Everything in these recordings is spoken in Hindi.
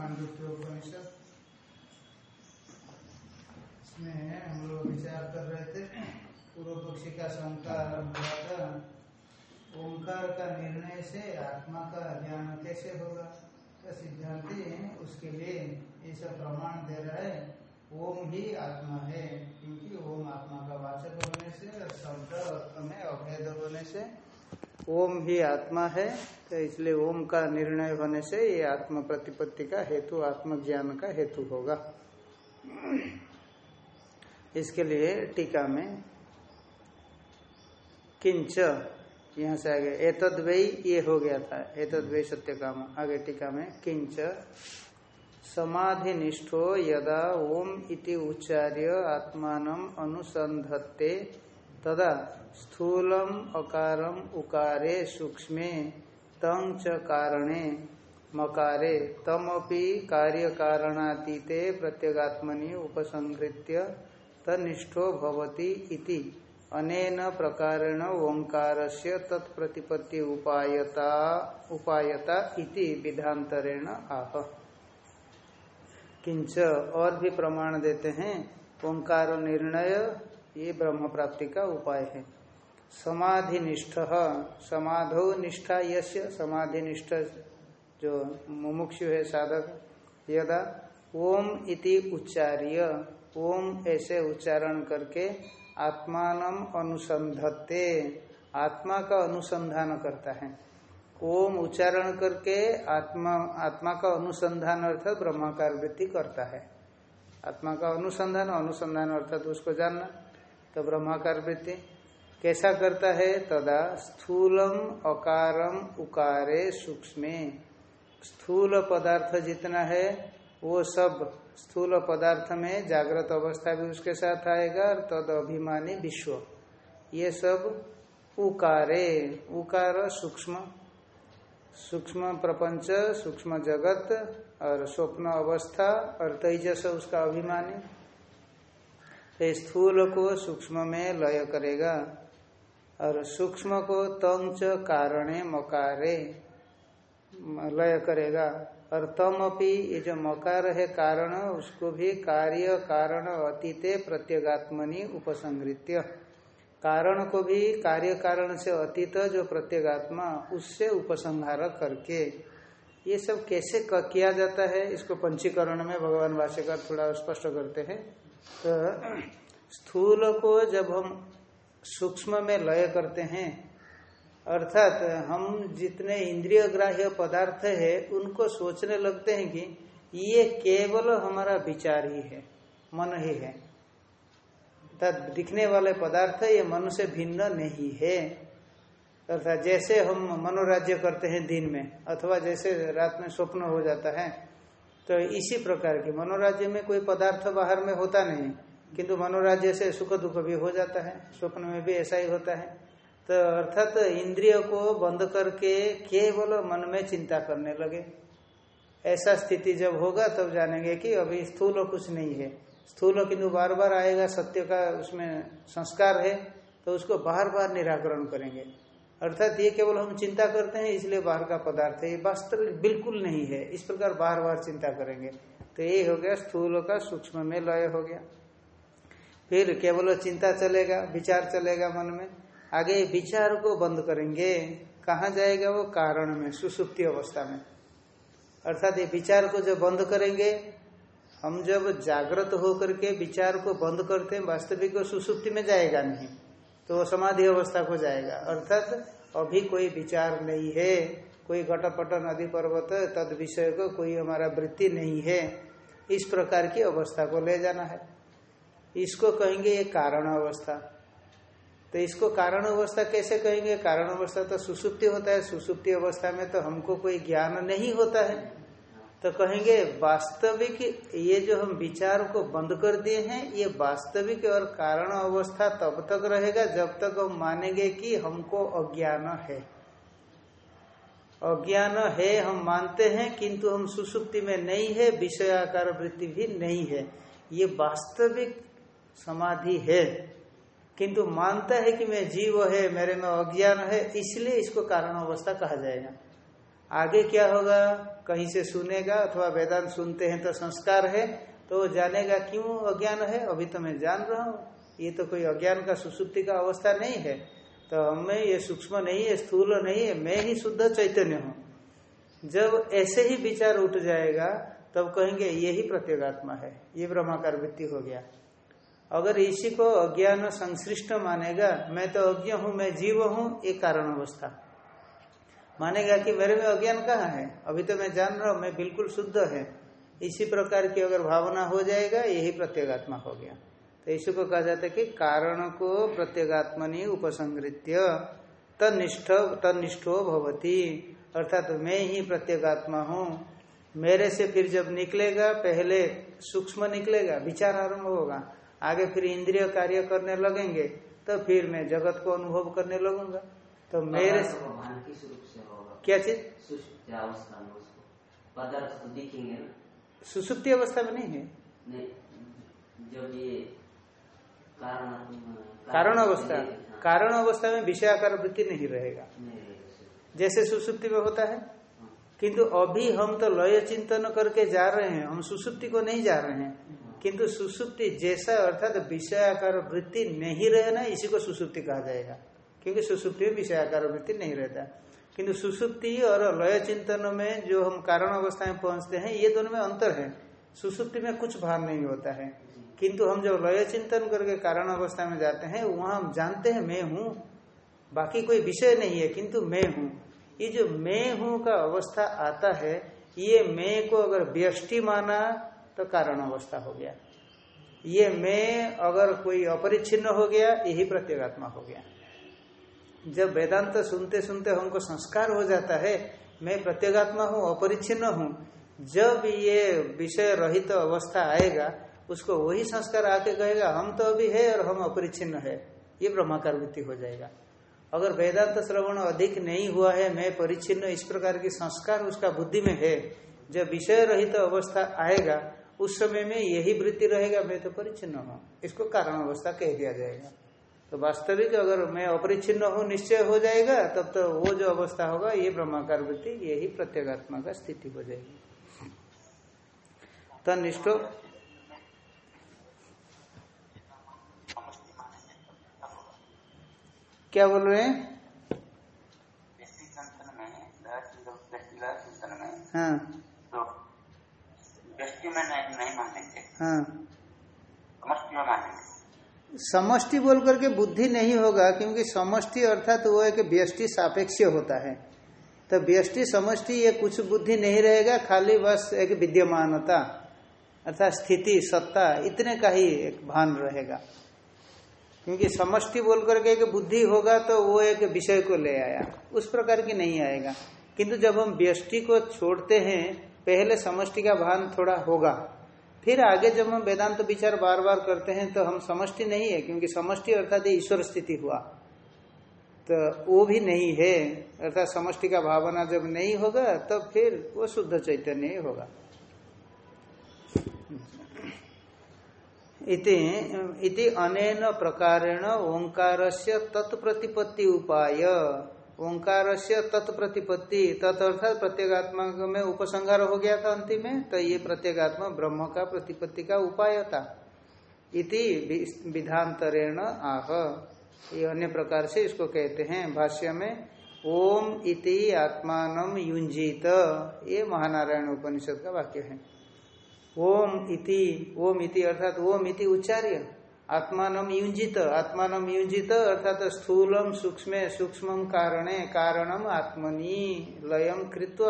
मांडुक्य उपनिषद। इसमें हम लोग विचार कर रहे थे, पूर्व पक्षी का शंका हुआ था। ओंकार का निर्णय से, आत्मा का ज्ञान कैसे होगा? तो सिद्धांति उसके लिए सब प्रमाण दे रहा है, ओम ही आत्मा है, क्योंकि ओम आत्मा का वाचक होने से शब्द अर्थ में अभेद होने से ओम ही आत्मा है तो इसलिए ओम का निर्णय होने से ये आत्म प्रतिपत्ति का हेतु, आत्मज्ञान का हेतु होगा। इसके लिए टीका में किंच, यहाँ से आगे एतद ये हो गया था एतद सत्य काम आगे टीका में किंच समाधि निष्ठो यदा ओम इति उच्चार्य आत्मान अनुसंधत्ते, तदा स्थूलम अकारम उकारे सूक्ष्मे तं च कारणे मकारे। तमपि कार्य कारणातीते प्रत्यगात्मनि उपसंहृत्य तनिष्ठो भवति इति। अनेन प्रकारेण ओंकारस्य तत्प्रतिपत्ति उपायता उपायता इति विधांतरेण आह। किंच और भी प्रमाण देते हैं। ओंकार निर्णय, ये ब्रह्म प्राप्ति का उपाय है। समाधि निष्ठ समाधो निष्ठा यश समाधि निष्ठ जो मुमुक्षु है साधक, यदा ओम इति उच्चार्य, ओम ऐसे उच्चारण करके आत्मान अनुसंधत्ते आत्मा का अनुसंधान करता है। ओम उच्चारण करके आत्मा आत्मा का अनुसंधान अर्थात ब्रह्माकार वृत्ति करता है। आत्मा का अनुसंधान अनुसंधान अर्थात उसको जानना तो ब्रह्माकार वृत्ति। कैसा करता है? तदा स्थूलम अकारम उकारे सूक्ष्म। स्थूल पदार्थ जितना है, वो सब स्थूल पदार्थ में जागृत अवस्था भी उसके साथ आएगा और तद अभिमानी विश्व। ये सब उकारे। उकार सूक्ष्म। सूक्ष्म प्रपंच, सूक्ष्म जगत और स्वप्न अवस्था और तेजस उसका अभिमानी। तो स्थूल को सूक्ष्म में लय करेगा। और सूक्ष्म को तंच कारणे मकारे। लय करेगा। और तम अपनी ये जो मकार है कारण, उसको भी कार्य, कारण, अतीते, प्रत्यगात्मनि उपसंहृत्य कारण को भी कार्य कारण से अतीत, जो प्रत्यगात्मा, उससे उपसंहार करके। ये सब कैसे किया जाता है? इसको पंचीकरण में भगवान भाष्यकर थोड़ा स्पष्ट करते हैं। तो स्थूल को जब हम सूक्ष्म में लय करते हैं। अर्थात हम जितने इंद्रिय ग्राह्य पदार्थ है, उनको सोचने लगते हैं कि ये केवल हमारा विचार ही है, मन ही है। अर्थात दिखने वाले पदार्थ ये मन से भिन्न नहीं है। अर्थात जैसे हम मनोराज्य करते हैं दिन में, अथवा जैसे रात में स्वप्न हो जाता है तो इसी प्रकार के मनोराज्य में कोई पदार्थ बाहर में होता नहीं। किंतु मनोराज्य से सुख दुख भी हो जाता है, स्वप्न में भी ऐसा ही होता है। तो अर्थात तो इंद्रिय को बंद करके केवल मन में चिंता करने लगे। ऐसा स्थिति जब होगा, तब जानेंगे कि अभी स्थूल कुछ नहीं है। स्थूल किंतु बार बार आएगा, सत्य का उसमें संस्कार है तो उसको बार बार निराकरण करेंगे। अर्थात ये केवल हम चिंता करते हैं, इसलिए बाहर का पदार्थ है, ये वास्तविक बिल्कुल नहीं है। इस प्रकार बार बार चिंता करेंगे। तो ये हो गया, स्थूल का सूक्ष्म में लय हो गया। फिर केवल चिंता चलेगा, विचार चलेगा मन में। आगे विचार को बंद करेंगे। कहा जाएगा वो कारण में, सुसुप्ति अवस्था में। अर्थात ये विचार को जब बंद करेंगे, हम जब जागृत होकर के विचार को बंद करते हैं, वास्तविक सुसुप्ति में जाएगा नहीं तो वो समाधि अवस्था को जाएगा। अर्थात अभी कोई विचार नहीं है, कोई घटपट नदी पर्वत तद विषय को कोई हमारा वृत्ति नहीं है, इस प्रकार की अवस्था को ले जाना है। इसको कहेंगे ये कारण अवस्था तो इसको कारण अवस्था कैसे कहेंगे? कारण अवस्था तो सुसुप्ति होता है। सुसुप्ति अवस्था में तो हमको कोई ज्ञान नहीं होता है। तो कहेंगे वास्तविक ये जो हम विचार को बंद कर दिए हैं, ये वास्तविक और कारण अवस्था तब तक रहेगा जब तक हम मानेंगे कि हमको अज्ञान है। अज्ञान है हम मानते हैं, किंतु हम सुसुप्ति में नहीं है, विषयाकार वृत्ति भी नहीं है। ये वास्तविक समाधि है। किंतु मानता है कि मैं जीव है, मेरे में अज्ञान है, इसलिए इसको कारण अवस्था कहा जाएगा। आगे क्या होगा? कहीं से सुनेगा अथवा वेदांत सुनते हैं तो संस्कार है तो जानेगा क्यों अज्ञान है? अभी तो मैं जान रहा हूँ। ये तो कोई अज्ञान का सुसुप्ति का अवस्था नहीं है। तो हमें ये सूक्ष्म नहीं है, स्थूल नहीं है, मैं ही शुद्ध चैतन्य हूँ। जब ऐसे ही विचार उठ जाएगा, तब कहेंगे, ये ही प्रत्येगात्मा है, ये ब्रह्माकार वृत्ति हो गया। अगर इसी को अज्ञान संश्लिष्ट मानेगा, मैं तो अज्ञ हूँ, मैं जीव हूँ, ये कारण अवस्था मानेगा कि मेरे में अज्ञान कहाँ है? अभी तो मैं जान रहा हूँ, मैं बिल्कुल शुद्ध है। इसी प्रकार की अगर भावना हो जाएगा, यही प्रत्येगात्मा हो गया। तो इसी को कहा जाता है कि कारण को प्रत्येगात्मनि उपसंगृत्य तनिष्ठ, तनिष्ठो भवती। अर्थात तो मैं ही प्रत्येगात्मा हूँ। मेरे से फिर जब निकलेगा, पहले सूक्ष्म निकलेगा, विचार आरंभ होगा। आगे फिर इंद्रिय कार्य करने लगेंगे तो फिर मैं जगत को अनुभव करने लगूँगा। तो मेरे क्या चीज़? पदार्थ दिखेंगे सुसुप्ति अवस्था में नहीं है। नहीं, जब ये कारण अवस्था हाँ। कारण अवस्था में विषयाकार वृत्ति नहीं रहेगा। जैसे सुसुप्ति में होता है। हाँ। किंतु अभी हम तो लय चिंतन करके जा रहे हैं हम सुसुप्ति को नहीं जा रहे हाँ। किंतु सुसुप्ति जैसा अर्थात तो विषयाकार वृत्ति नहीं रहना इसी को सुसुप्ति कहा जाएगा। क्योंकि सुसुप्ति में विषयाकार वृत्ति नहीं रहता। किंतु सुसुप्ति और लय चिंतन में जो हम कारण अवस्था में पहुँचते हैं, ये दोनों में अंतर है। सुसुप्ति में कुछ भार नहीं होता है। किंतु हम जब लय चिंतन करके कारण अवस्था में जाते हैं, वहाँ हम जानते हैं, मैं हूँ। बाकी कोई विषय नहीं है, किंतु मैं हूँ। ये जो मैं हूँ का अवस्था आता है, ये मैं को अगर व्यष्टि माना तो कारण अवस्था हो गया। ये मैं अगर कोई अपरिच्छिन्न हो गया, यही प्रत्येगात्मा हो गया। जब वेदांत सुनते सुनते हमको संस्कार हो जाता है, मैं प्रत्येगात्मा हूँ, अपरिच्छिन्न हूँ, जब ये विषय रहित तो अवस्था आएगा, उसको वही संस्कार आके कहेगा, हम तो अभी है और हम अपरिच्छिन्न है। ये ब्रह्माकार वृत्ति हो जाएगा। अगर वेदांत श्रवण अधिक नहीं हुआ है, मैं परिच्छिन्न, इस प्रकार की संस्कार उसका बुद्धि में है, जब विषय रहित तो अवस्था आएगा उस समय में यही वृत्ति रहेगा मैं तो परिचिन्न हूँ। इसको कारण अवस्था कह दिया जाएगा। तो वास्तविक अगर मैं अपरिचिन्न हूँ निश्चय हो जाएगा तब तो वो जो अवस्था होगा ये ब्रह्माकार वृत्ति यही प्रत्येगात्मा का स्थिति हो जाएगी। तनिष्ठो। क्या बोल रहे हैं? हाँ। तो में नहीं मानेंगे। हाँ। में मानेंगे। समष्टि बोल करके बुद्धि नहीं होगा क्योंकि समष्टि अर्थात तो वो एक व्यष्टि सापेक्ष होता है। तो व्यष्टि समष्टि ये कुछ बुद्धि नहीं रहेगा खाली बस एक विद्यमानता अर्थात स्थिति सत्ता इतने का ही एक भान रहेगा। क्योंकि समष्टि बोल करके एक बुद्धि होगा तो वो एक विषय को ले आया उस प्रकार की नहीं आएगा। किंतु जब हम व्यष्टि को छोड़ते हैं पहले समष्टि का भान थोड़ा होगा। फिर आगे जब हम वेदांत तो विचार बार बार करते हैं तो हम समष्टि नहीं है, क्योंकि समष्टि अर्थात ईश्वर स्थिति हुआ। तो वो भी नहीं है। अर्थात समष्टि का भावना जब नहीं होगा तब तो फिर वो शुद्ध चैतन्य होगा। इति इति अनेन प्रकारेण ओंकार से तत्प्रतिपत्ति उपाय। ओंकार से तत्प्रतिपत्ति तत्र्थात प्रत्येगात्मा में उपसंहार हो गया था अंतिम में तो ये प्रत्येगात्मा ब्रह्म का प्रतिपत्ति का उपाय था। इति विधांतरेण आह। ये अन्य प्रकार से इसको कहते हैं। भाष्य में, ओम इति आत्मान युंजित ये महानारायण उपनिषद का वाक्य है। ओम इति ओम इति अर्थात ओम इति उच्चार्य। आत्मान युंजित आत्मान युंजित अर्थात स्थूलम सूक्ष्म सूक्ष्म कारणे कारणम आत्मनि लयम कृत्व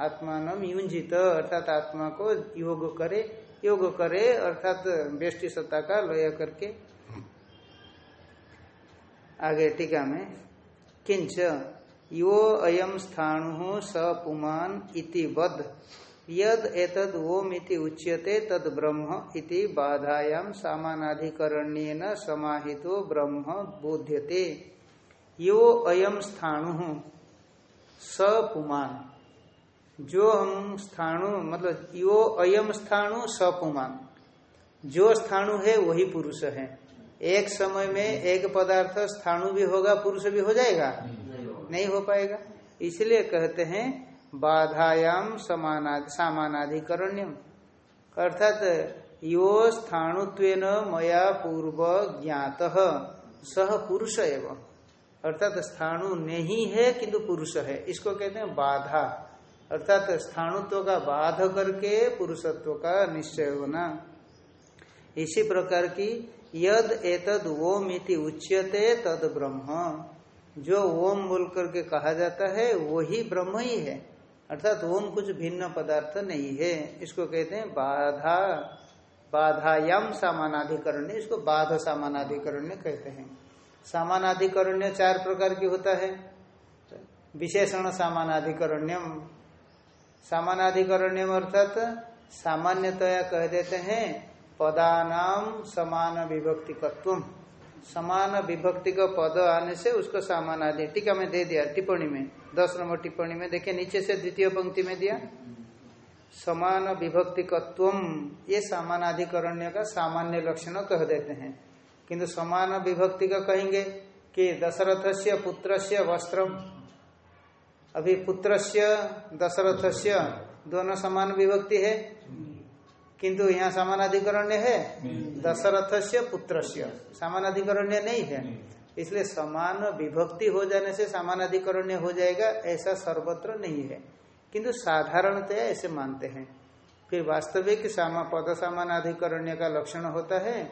आत्मान युंजित अर्थात आत्मा को योग करे योग करे, अर्थात व्यष्टि सत्ता का लय करके। आगे टीका में किंच यो अयम स्थाणु स पुमान इति बद्ध। यद एतद ओम इति उच्यते तद ब्रह्म इति बाधायाम सामानाधिकरण्यन समाहितो ब्रह्म बोध्यते। यो अयम स्थाणु स पुमान। जो हम स्थाणु मतलब यो अयम स्थाणु स पुमान। जो स्थाणु है वही पुरुष है। एक समय में एक पदार्थ स्थाणु भी होगा पुरुष भी हो जाएगा? नहीं हो पाएगा। इसलिए कहते हैं बाधायाम सामानाधिकरण्यम। अर्थात यो स्थाणुत्व मया पूर्व ज्ञात। सह पुरुष एवं। अर्थात स्थाणु नहीं है किंतु पुरुष है। इसको कहते हैं बाधा। अर्थात स्थाणुत्व का बाध करके पुरुषत्व का निश्चय होना। इसी प्रकार की यद एतद ओम इति उच्यते तद ब्रह्म। जो ओम बोल करके कहा जाता है, वही ब्रह्म ही है। अर्थात ओम कुछ भिन्न पदार्थ नहीं है। इसको कहते हैं बाधा। बाधायाम सामानाधिकरण इसको बाध सामानाधिकरण कहते हैं। सामानाधिकरण्य चार प्रकार की होता है। विशेषण सामानाधिकरण्यम। सामानाधिकरण्यम अर्थात सामान्यतया कह देते हैं पदानाम समान विभक्तिकत्व समान विभक्ति का पद आने से उसको सामान आदि टीका में दे दिया, टिप्पणी में, दस नंबर टिप्पणी में। देखिए, नीचे से द्वितीय पंक्ति में दिया। समान विभक्तिकत्व ये सामानाधिकरण्य का सामान्य लक्षण कह देते हैं। किंतु समान विभक्ति का कहेंगे कि दशरथ से पुत्र से वस्त्र अभी पुत्र दशरथ से दोनों समान विभक्ति है? किंतु यहाँ समानाधिकरण्य है। दशरथ से पुत्र समानाधिकरण्य नहीं है। इसलिए समान विभक्ति हो जाने से समानाधिकरण्य हो जाएगा ऐसा सर्वत्र नहीं है। किंतु साधारणतया ऐसे मानते हैं। फिर वास्तविक सामा पद समानाधिकरण्य का लक्षण होता है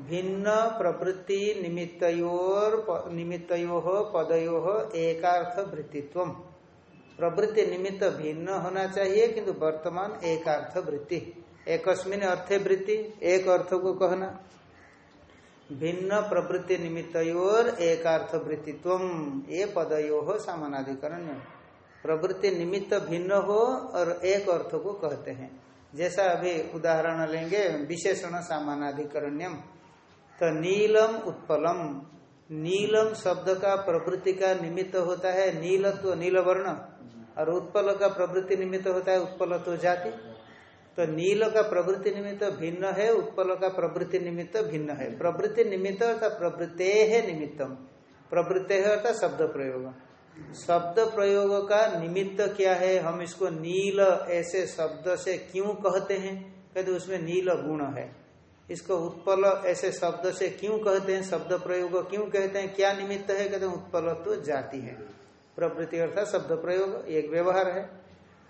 भिन्न प्रवृत्ति निमित्तयोर निमित्तयो पदयो एकार्थ वृत्तित्व प्रवृत्ति निमित्त भिन्न होना चाहिए, किंतु वर्तमान एकार्थ वृत्ति। एकस्मिन अर्थे वृत्ति, एक अर्थ को कहना। भिन्न प्रवृत्ति निमित्त निमित्तयोर एकार्थ वृत्तित्व, ये पदयो हो। सामानाधिकरण प्रवृत्ति निमित्त भिन्न हो और एक अर्थ को कहते हैं। जैसा अभी उदाहरण लेंगे, विशेषण सामानाधिकरण्यम। तो नीलम उत्पलम। नीलम शब्द का प्रवृत्ति का निमित्त होता है, नीलत्व नील वर्ण और उत्पल का प्रवृत्ति निमित्त होता है, उत्पल तो जाति। तो नील का प्रवृत्ति निमित्त भिन्न है, उत्पल का प्रवृत्ति निमित्त भिन्न है। प्रवृत्ति निमित्त अर्थात प्रवृत्ते है निमित्तम। प्रवृत्ते है अर्थात शब्द प्रयोग। शब्द प्रयोग का निमित्त क्या है? हम इसको नील ऐसे शब्द से क्यों कहते हैं? कहते उसमें नील गुण है। इसको उत्पल ऐसे शब्द से क्यों कहते हैं? शब्द प्रयोग क्यों कहते हैं? क्या निमित्त है? कहते उत्पल तो जाति है। प्रवृत्ति अर्थात शब्द प्रयोग एक व्यवहार है।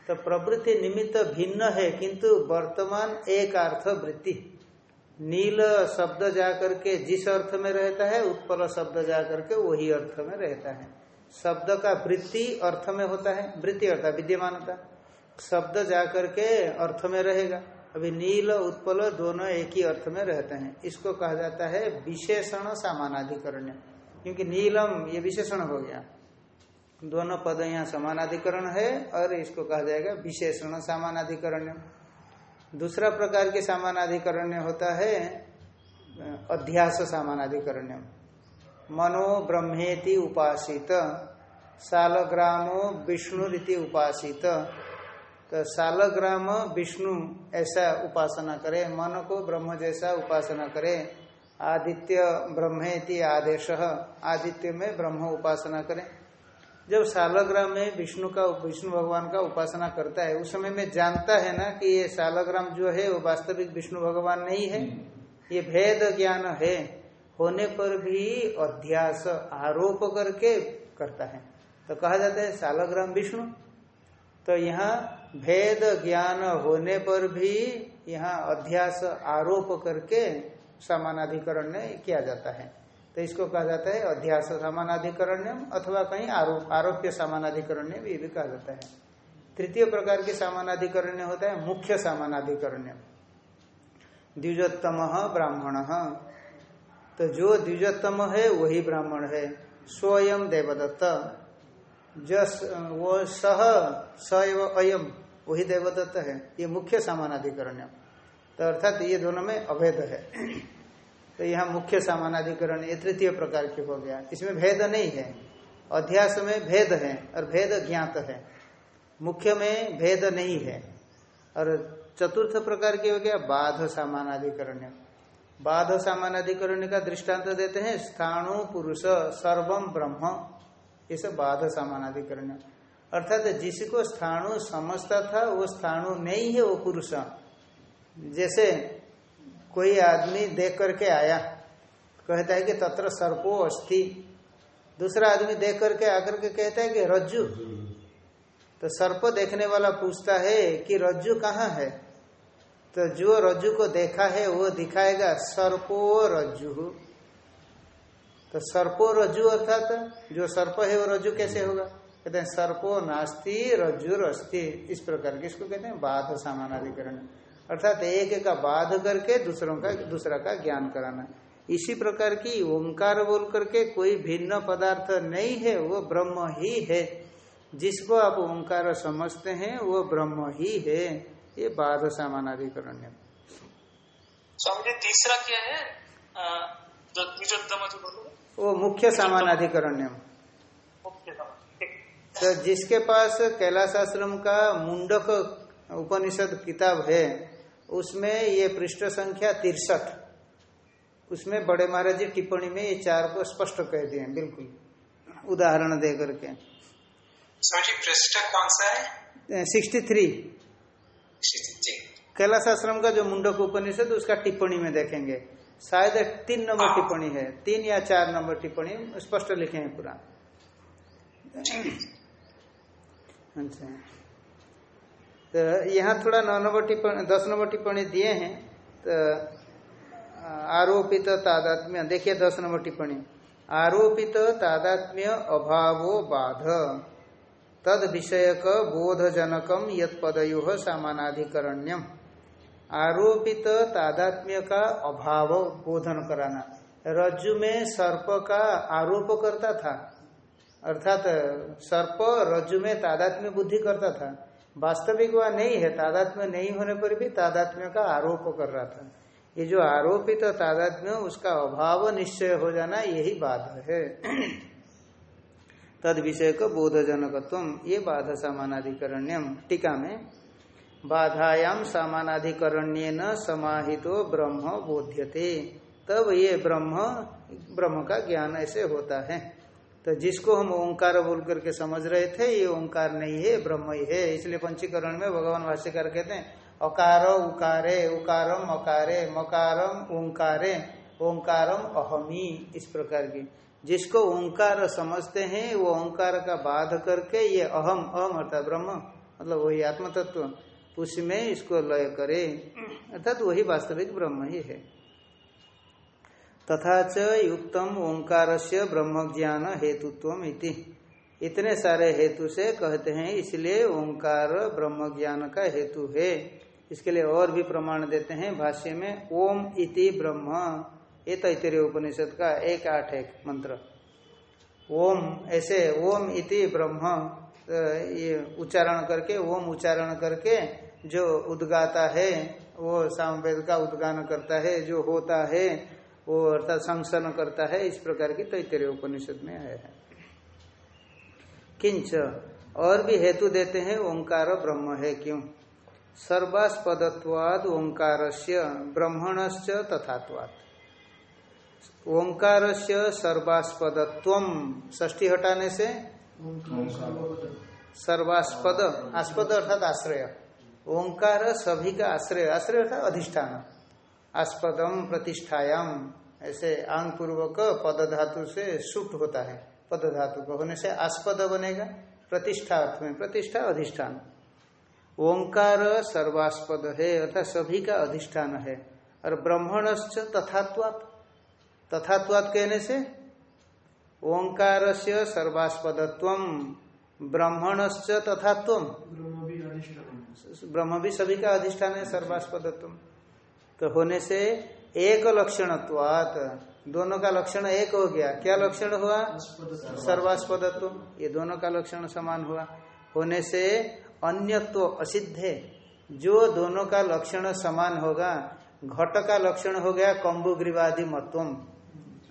तो प्रवृत्ति निमित्त भिन्न है, किंतु वर्तमान एक अर्थ वृत्ति। नील शब्द जाकर के जिस अर्थ में रहता है, उत्पल शब्द जाकर के वही अर्थ में रहता है। शब्द का वृत्ति अर्थ में होता है, वृत्ति अर्थात विद्यमानता। शब्द जाकर के अर्थ में रहेगा। अभी नील, उत्पल दोनों एक ही अर्थ में रहते हैं। इसको कहा जाता है विशेषण सामानाधिकरण क्योंकि नीलम ये विशेषण हो गया। दोनों पद यहाँ समानाधिकरण है और इसको कहा जाएगा विशेषण सामानाधिकरण दूसरा प्रकार के सामानाधिकरण होता है, अध्यास सामानाधिकरण्य। मनो ब्रह्मेति उपासित, सालग्रामो विष्णु रीति उपासित। तो सालग्राम विष्णु ऐसा उपासना करे, मन को ब्रह्म जैसा उपासना करे। आदित्य ब्रह्मेति आदेश, आदित्य में ब्रह्म उपासना करे। जब सालग्राम में विष्णु का विष्णु भगवान का उपासना करता है उस समय में जानता है ना कि ये सालग्राम जो है वो वास्तविक विष्णु भगवान नहीं है। ये भेद ज्ञान है। होने पर भी अध्यास आरोप करके करता है। तो कहा जाता है सालग्राम विष्णु। तो यहाँ भेद ज्ञान होने पर भी यहाँ अध्यास आरोप करके समानाधिकरण किया जाता है। तो इसको कहा जाता है अध्यास समानाधिकरण्यम अथवा कहीं आरोप आरोप्य समानाधिकरण्य भी, भी कहा जाता है। तृतीय प्रकार के सामानाधिकरण्य होता है मुख्य सामानाधिकरण्य द्विजोत्तम ब्राह्मण। तो जो द्विजोत्तम है वही ब्राह्मण है। स्वयं देवदत्त। जस वो सह स एव अयम वही देवदत्त है। ये मुख्य सामानाधिकरण तो अर्थात ये दोनों में अभेद है। तो यहाँ मुख्य सामानाधिकरण ये तृतीय प्रकार के हो गया। इसमें भेद नहीं है। अध्यास में भेद है और भेद ज्ञात है। मुख्य में भेद नहीं है। और चतुर्थ प्रकार की हो गया बाध सामानाधिकरण। बाध सामानाधिकरण का दृष्टांत देते हैं, स्थाणु, पुरुष सर्वम ब्रह्म। ये सब बाध सामानाधिकरण। अर्थात जिसको स्थाणु समझता था, वो स्थाणु नहीं है, वो पुरुष। जैसे कोई आदमी देख करके आया। कहता है कि तत्र सर्पो अस्थि दूसरा आदमी देख करके आकर के कहता है कि रज्जु। तो सर्प देखने वाला पूछता है कि रज्जु कहाँ है? तो जो रज्जु को देखा है, वो दिखाएगा, सर्पो रज्जु। तो सर्पो रज्जु अर्थात जो सर्प है, वो रज्जु कैसे होगा? कहते हैं, सर्पो नास्ति रज्जु रस्ति इस प्रकार के इसको कहते हैं, बाध सामानाधिकरण। अर्थात एक का बाध करके दूसरों का दूसरा का ज्ञान कराना। इसी प्रकार की ओंकार बोल करके कोई भिन्न पदार्थ नहीं है वो ब्रह्म ही है। जिसको आप ओंकार समझते हैं वो ब्रह्म ही है। ये बाध सामानाधिकरण स्वामी तीसरा क्या है? वो मुख्य सामानाधिकरण्यम तो जिसके पास कैलाश आश्रम का मुंडक उपनिषद किताब है उसमें ये पृष्ठ संख्या तिरसठ। उसमें बड़े महाराज जी टिप्पणी में ये चार को स्पष्ट कह दिए बिल्कुल। उदाहरण दे करके। पृष्ठ कौन सा है? सिक्सटी थ्री कैलाश आश्रम का जो मुंडक उपनिषद उसका टिप्पणी में देखेंगे। शायद तीन नंबर हाँ। टिप्पणी है। तीन या चार नंबर टिप्पणी स्पष्ट लिखे हैं पूरा अच्छा। तो यहाँ थोड़ा नौ नंबर टिप्पणी, दस नंबर टिप्पणी दिए हैं। तो आरोपित तादात्म्य, देखिए दस नंबर टिप्पणी। आरोपित तादात्म्य अभावो बाध। तद विषयक बोधजनकम यद पदयो सामानाधिकरण्यम। आरोपित तादात्म्य का अभाव, बोधन कराना। रज्जु में सर्प का आरोप करता था। अर्थात सर्प रज्जु में तादात्म्य बुद्धि करता था। वास्तविक वह नहीं है, तादात्म्य नहीं होने पर भी तादात्म्य का आरोप कर रहा था। ये जो आरोपित तो तादात्म्य, उसका अभाव निश्चय हो जाना यही बाधा है। तद विषय को बोधजनकत्व ये बाधा सामानाधिकरण्यम, टीका में, बाधायाम सामानाधिकरण्य न समाहितो ब्रह्म बोध्यते। तब ये ब्रह्म ब्रह्म का ज्ञान ऐसे होता है। तो जिसको हम ओंकार बोल करके समझ रहे थे, ये ओंकार नहीं है, ब्रह्म ही है। इसलिए पंचीकरण में भगवान भाष्यकार कहते हैं, अकार उकारे, उकारम अकारे, मकारम ओंकारे, ओंकारम अहमी, इस प्रकार की। जिसको ओंकार समझते हैं, वो ओंकार का बाध करके ये अहम अहम अर्थात ब्रह्म मतलब वही आत्म तत्व उसमें इसको लय करे। अर्थात वही वास्तविक ब्रह्म ही है। तथा च युक्तम ओंकार से ब्रह्म ज्ञान हेतुत्व इति। इतने सारे हेतु से कहते हैं, इसलिए ओंकार ब्रह्म ज्ञान का हेतु है। इसके लिए और भी प्रमाण देते हैं भाष्य में, ओम इति ब्रह्म। ये तैतरीय उपनिषद का एक आठ एक मंत्र। ओम, ऐसे ओम इति ब्रह्म ये उच्चारण करके, ओम उच्चारण करके जो उद्गाता है, वो सामवेद का उद्गान करता है, जो होता है वो अर्थात संसन करता है, इस प्रकार की तैतरीय उपनिषद में आया है। किंच, और भी हेतु देते हैं, ओंकार ब्रह्म है क्यों? सर्वास्पदत्वाद ओंकार से ब्रह्मणश्च तथात्वाद। ओंकार से सर्वास्पदत्व ष्टी हटाने से सर्वास्पद, आस्पद अर्थात आश्रय। ओंकार सभी का आश्रय आश्रय अर्थात अधिष्ठान। आस्पदम प्रतिष्ठायाम। ऐसे आंग पूर्वक पद धातु से सुट होता है। पद धातु को होने से आस्पद बनेगा। प्रतिष्ठा अर्थ में प्रतिष्ठा अधिष्ठान। ओंकार सर्वास्पद है अर्थात सभी का अधिष्ठान है। और ब्रह्मणश्च तथात्वात। तथात्वात कहने से ओंकार से सर्वास्पदत्व ब्रह्मणश्च तथात्व। ब्रह्म भी सभी का अधिष्ठान है सर्वास्पदत्व। तो होने से एक लक्षणत्वात। दोनों का लक्षण एक हो गया। क्या लक्षण हुआ? सर्वास्पदत्व। ये दोनों का लक्षण समान हुआ। होने से अन्यत्व असिद्ध है। जो दोनों का लक्षण समान होगा, घट का लक्षण हो गया कम्बुग्रीवादी मत्वम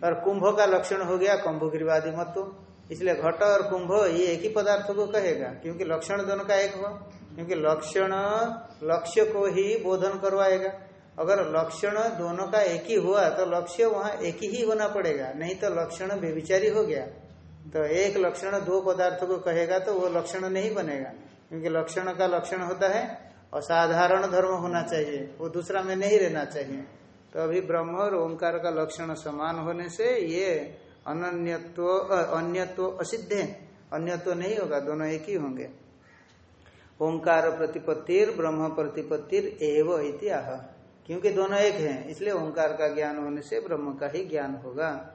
और कुंभ का लक्षण हो गया कम्बुग्रीवादी मत्व इसलिए घट और कुंभ ये एक ही पदार्थ को कहेगा, क्योंकि लक्षण दोनों का एक हुआ क्योंकि लक्षण लक्ष्य को ही बोधन करवाएगा। अगर लक्षण दोनों का एक ही हुआ तो लक्ष्य वहाँ एक ही होना पड़ेगा। नहीं तो लक्षण बेविचारी हो गया। तो एक लक्षण दो पदार्थ को कहेगा तो वो लक्षण नहीं बनेगा। क्योंकि लक्षण का लक्षण होता है, असाधारण धर्म होना चाहिए। वो दूसरा में नहीं रहना चाहिए। तो अभी ब्रह्म और ओंकार का लक्षण समान होने से ये अन्यत्व अन्यत्व असिद्ध है। अन्यत्व नहीं होगा, दोनों एक ही होंगे। ओंकार प्रतिपत्तिर, ब्रह्म प्रतिपत्तिर एव इति आह क्योंकि दोनों एक हैं, इसलिए ओंकार का ज्ञान होने से ब्रह्म का ही ज्ञान होगा।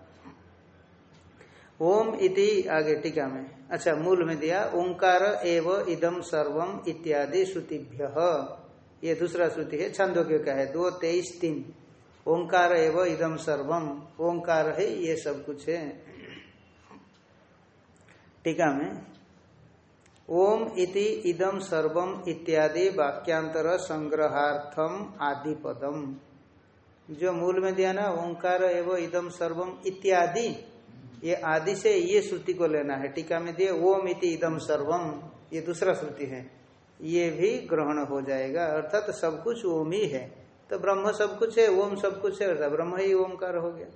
ओम इति आगे टीका में। अच्छा मूल में दिया, ओंकार एव इदम सर्वम इत्यादि श्रुतिभ्य। ये दूसरा श्रुति है, छंदोग्य का है, दो, तेईस, तीन। ओंकार एव इदम सर्वम ओंकार है, ये सब कुछ है। टीका में। ओम इति इदम सर्वम इत्यादि वाक्यांतर संग्रहार्थम आदि पदम जो मूल में दिया ना, ओंकार एवं इदम सर्वम इत्यादि, ये आदि से ये श्रुति को लेना है। टीका में दिए ओम इति इदम सर्वम ये दूसरा श्रुति है। ये भी ग्रहण हो जाएगा, अर्थात तो सब कुछ ओम ही है। तो ब्रह्म सब कुछ है, ओम सब कुछ है, अर्थात ब्रह्म ही ओमकार हो गया।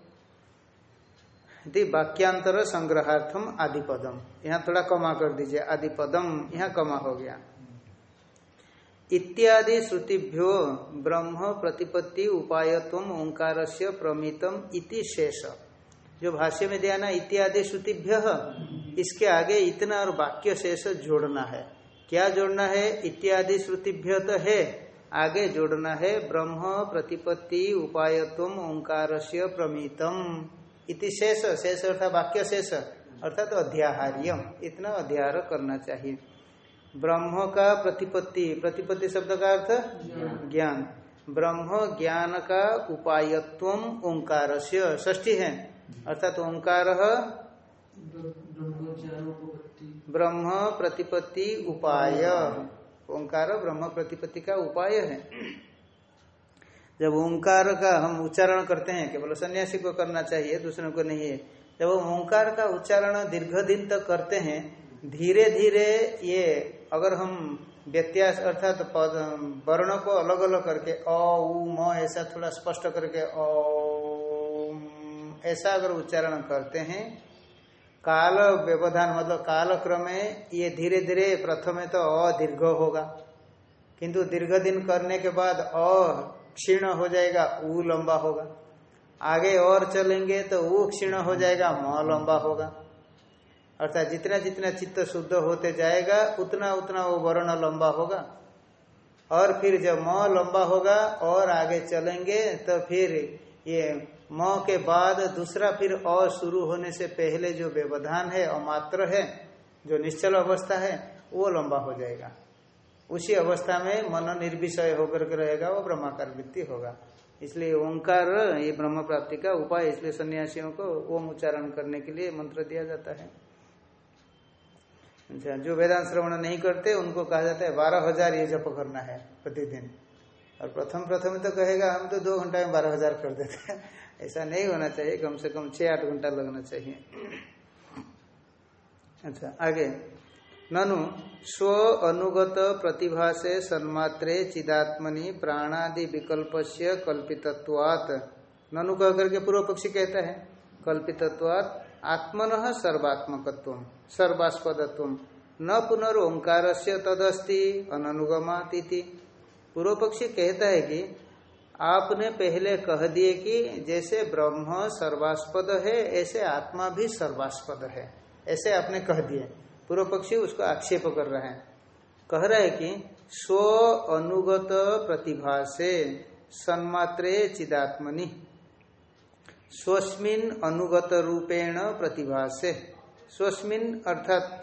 वाक्यांतर संग्रहार्थम आदि पदम यहाँ थोड़ा कमा कर दीजिए आदि पदम यहाँ कमा हो गया। इत्यादि श्रुतिभ्यो ब्रह्म प्रतिपत्ति उपायत्व ओंकार से प्रमितम इति शेष। जो भाष्य में दिया ना, इत्यादि श्रुतिभ्य, इसके आगे इतना और वाक्य शेष जोड़ना है। क्या जोड़ना है? इत्यादि श्रुतिभ्य तो है, आगे जोड़ना है ब्रह्म प्रतिपत्ति उपायत्व ओंकार से प्रमितम। इति शेष शेष अर्थात वाक्य शेष अर्थात तो अध्याहार्यम। इतना अध्याहार करना चाहिए। ब्रह्म का प्रतिपत्ति प्रतिपत्ति शब्द का अर्थ? ज्ञान। ब्रह्म ज्ञान का उपायत्व ओंकार से ष्ठी है। अर्थात ओंकार? ब्रह्म प्रतिपत्ति उपाय। ओंकार ब्रह्म प्रतिपत्ति का उपाय है। जब ओंकार का हम उच्चारण करते हैं, केवल सन्यासी को करना चाहिए, दूसरों को नहीं है। जब हम ओंकार का उच्चारण दीर्घ दिन तक करते हैं धीरे धीरे ये अगर हम व्यत्यास अर्थात तो वर्ण को अलग अलग करके, अ, उ, म, ऐसा थोड़ा स्पष्ट करके, अ ऐसा अगर उच्चारण करते हैं, काल व्यवधान मतलब काल क्रमे ये धीरे धीरे प्रथम तो अ दीर्घ होगा। किंतु दीर्घ दिन करने के बाद अ क्षीण हो जाएगा, ऊ लंबा होगा। आगे और चलेंगे तो वो क्षीण हो जाएगा, म लंबा होगा। अर्थात जितना जितना चित्त शुद्ध होते जाएगा, उतना उतना वो वर्ण लंबा होगा। और फिर जब म लंबा होगा और आगे चलेंगे तो फिर ये म के बाद दूसरा फिर अ शुरू होने से पहले जो व्यवधान है, अमात्र है, जो निश्चल अवस्था है, वो लंबा हो जाएगा। उसी अवस्था में मन निर्विषय होकर के रहेगा, वो ब्रह्माकार वृत्ति होगा। इसलिए ओंकार, ये ब्रह्म प्राप्ति का उपाय इसलिए सन्यासियों को ओम उच्चारण करने के लिए मंत्र दिया जाता है। अच्छा जो वेदांत श्रवण नहीं करते, उनको कहा जाता है, बारह हज़ार ये जप करना है प्रतिदिन। और प्रथम प्रथम तो कहेगा, हम तो दो घंटा में बारह हज़ार कर देते हैं। ऐसा नहीं होना चाहिए, कम से कम छह आठ घंटा लगना चाहिए। अच्छा आगे। ननु, स्व अनुगत प्रतिभा से सन्मात्रे चिदात्मनि प्राणादि विकल्प से कल्पितत्वात्। ननु कह करके पूर्व पक्षी कहता है, कल्पितत्वात् आत्मन सर्वात्मकत्व, सर्वास्पदत्व। न पुनर्ओंकार से तदस्ति अनुगमाती पूर्व पक्षी कहता है कि आपने पहले कह दिए कि जैसे ब्रह्म सर्वास्पद है, ऐसे आत्मा भी सर्वास्पद है। ऐसे आपने कह दिए। पूर्व पक्षी उसको आक्षेप कर रहे हैं। कह रहा है कि, स्व अनुगत प्रतिभा से सन्मात्रे चिदात्मनि। स्वस्मिन अनुगत रूपेण प्रतिभा से। स्वस्मिन अर्थात,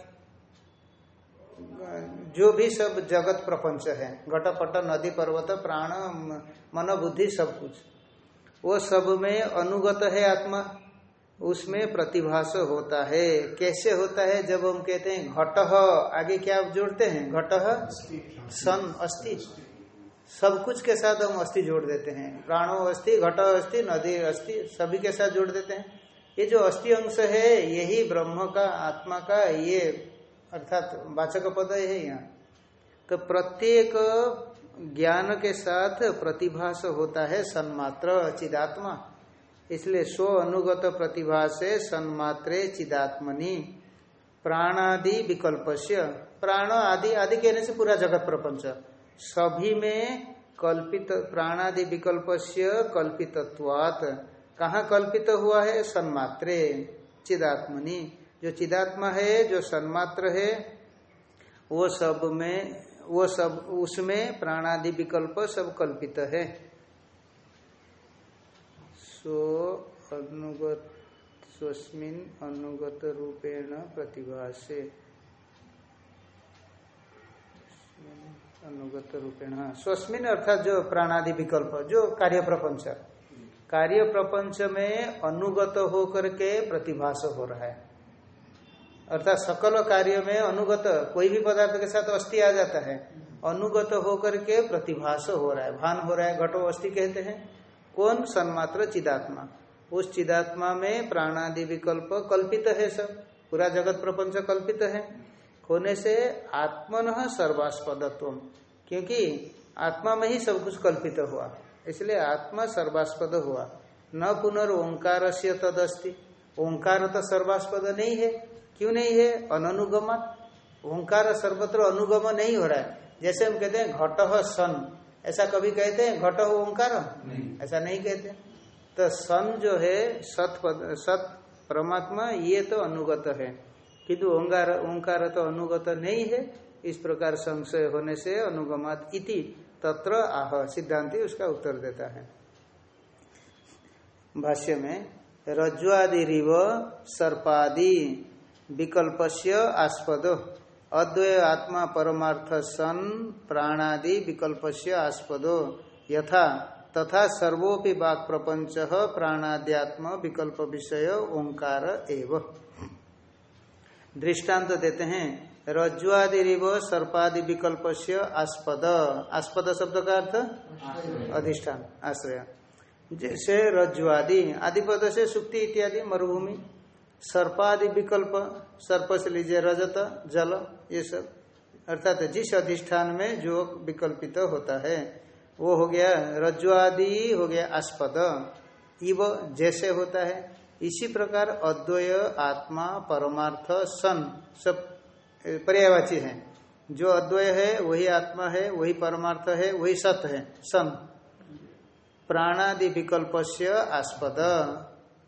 जो भी सब जगत प्रपंच है, घटपट, नदी पर्वत, प्राण, मन, बुद्धि सब कुछ, वो सब में अनुगत है आत्मा। उसमें प्रतिभास होता है। कैसे होता है? जब हम कहते हैं घट, आगे क्या आप जोड़ते हैं? घट? सन अस्थि। सब कुछ के साथ हम अस्थि जोड़ देते हैं। प्राणो अस्थि, घट अस्थि, नदी अस्थि, सभी के साथ जोड़ देते हैं। ये जो अस्थि अंश है, यही ब्रह्म का, आत्मा का, ये अर्थात वाचक पद है यहाँ। तो प्रत्येक ज्ञान के साथ प्रतिभास होता है, सन्मात्र, चिदात्मा। इसलिए स्व अनुगत प्रतिभा से सन्मात्रे चिदात्मनि। प्राणादि विकल्प प्राण आदि आदि कहने से पूरा जगत प्रपंच। सभी में कल्पित, प्राणादि विकल्प से कल्पितत्वात। कहाँ कल्पित हुआ है? सन्मात्रे। चिदात्मनि। जो चिदात्मा है, जो सन्मात्र है, वो सब में, वो सब, उसमें प्राणादि विकल्प सब कल्पित है। अनुगत स्वस्मिन अनुगत रूपेण प्रतिभा से अनुगत रूपेण हाँ स्वस्मिन अर्थात जो प्राणादि विकल्प, जो कार्य प्रपंच कार्य प्रपंच में अनुगत होकर के प्रतिभास हो रहा है। अर्थात सकल कार्य में अनुगत, कोई भी पदार्थ के साथ अस्थि आ जाता है, अनुगत होकर के प्रतिभास हो रहा है। भान हो रहा है, घटो अस्थि कहते हैं। कौन सन्मात्र चिदात्मा? उस चिदात्मा में प्राणादि विकल्प कल्पित है सब। पूरा जगत प्रपंच कल्पित है। होने से आत्मन सर्वास्पदत्व क्योंकि आत्मा में ही सब कुछ कल्पित हुआ। इसलिए आत्मा सर्वास्पद हुआ। न पुनर् ओंकार से तदस्थि ओंकार तो सर्वास्पद नहीं है। क्यों नहीं है? अनुगमन ओंकार सर्वत्र अनुगम नहीं हो रहा है। जैसे हम कहते हैं, घट सन। ऐसा कभी कहते हैं घट हो ओंकार ऐसा नहीं कहते। तो सन जो है सत सत परमात्मा ये तो अनुगत है। किंतु ओंकार ओंकार तो अनुगत नहीं है। इस प्रकार संशय होने से अनुगमत इति तत्र आह सिद्धांति उसका उत्तर देता है। भाष्य में रज्जुआदि रिव सर्पादि विकल्पस्य आस्पद। अद्वय आत्मा परमार्थ सन प्राणादि विकल्पस्य आस्पदो। यथा तथा सर्वोपि बाक प्रपंच प्राणाद्यात्म विकल्प विषय ओंकार एव। दृष्टांत तो देते हैं रज्जुआदि रिव सर्पादि विकल्प से आस्पद। आस्पद शब्द का अर्थ? अधिष्ठान आश्रय। जैसे रज्जुआदि आदिपद से सुक्ति इत्यादि मरुभूमि। सर्पादि विकल्प, सर्प से लीजिए रजत, जल, ये सब। अर्थात जिस अधिष्ठान में जो विकल्पित होता है, वो हो गया रज्जु आदि, हो गया आस्पद। इव जैसे होता है। इसी प्रकार अद्वय, आत्मा, परमार्थ, सन, सब पर्यावाची है। जो अद्वय है, वही आत्मा है, वही परमार्थ है, वही सत है, सन। प्राणादि विकल्प से आस्पद।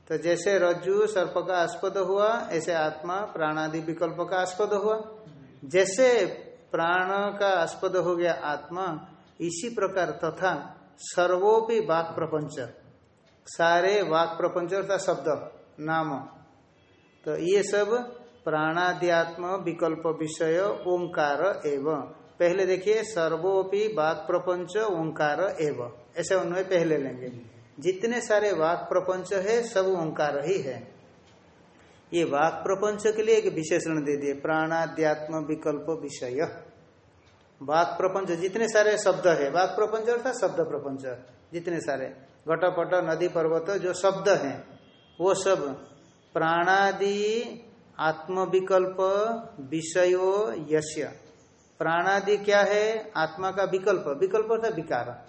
तो जैसे रज्जु सर्प का आस्पद हुआ, ऐसे आत्मा प्राणादि विकल्प का आस्पद हुआ। जैसे प्राण का आस्पद हो गया आत्मा, इसी प्रकार तथा सर्वोपि वाक प्रपंच। सारे वाक प्रपंच अर्थात शब्द, नाम। तो ये सब प्राणाद्यात्म विकल्प, विषय, ओंकार, एव। पहले देखिए, सर्वोपि वाक प्रपंच, ओंकार, एव। ऐसे उन्हें पहले लेंगे। जितने सारे वाक प्रपंच है, सब ओंकार ही है। ये वाक प्रपंच के लिए एक विशेषण दे दिए प्राणाद्यात्म विकल्प विषय। वाक प्रपंच जितने सारे शब्द है, वाक प्रपंच अर्थात शब्द प्रपंच, जितने सारे। घटपट, नदी पर्वत, जो शब्द है, वो सब प्राणादि आत्मविकल्प विषयो यश्य प्राणादि क्या है? आत्मा का विकल्प। विकल्प अर्थात विकार।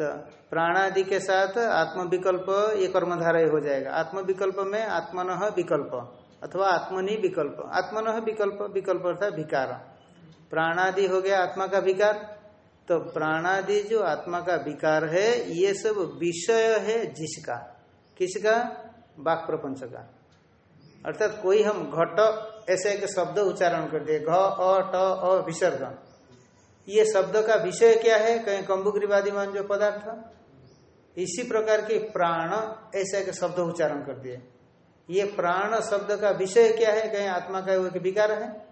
तो प्राणादि के साथ आत्म विकल्प ये कर्मधारय हो जाएगा। आत्म विकल्प में आत्मन विकल्प अथवा आत्मनि विकल्प। आत्मन विकल्प विकल्प अर्थात विकार। प्राणादि हो गया आत्मा का विकार। तो प्राणादि जो आत्मा का विकार है, ये सब विषय है जिसका। किसका? बाक प्रपंच का। अर्थात कोई हम घट, ऐसे एक शब्द उच्चारण कर दिए घ, अ, ट, अ, विसर्ग। ये शब्द का विषय क्या है? कहीं कम्बुग्रीवादिमान जो पदार्थ। इसी प्रकार के प्राण, ऐसे एक शब्द उच्चारण कर दिए। ये प्राण शब्द का विषय क्या है? कहीं आत्मा का एक विकार है।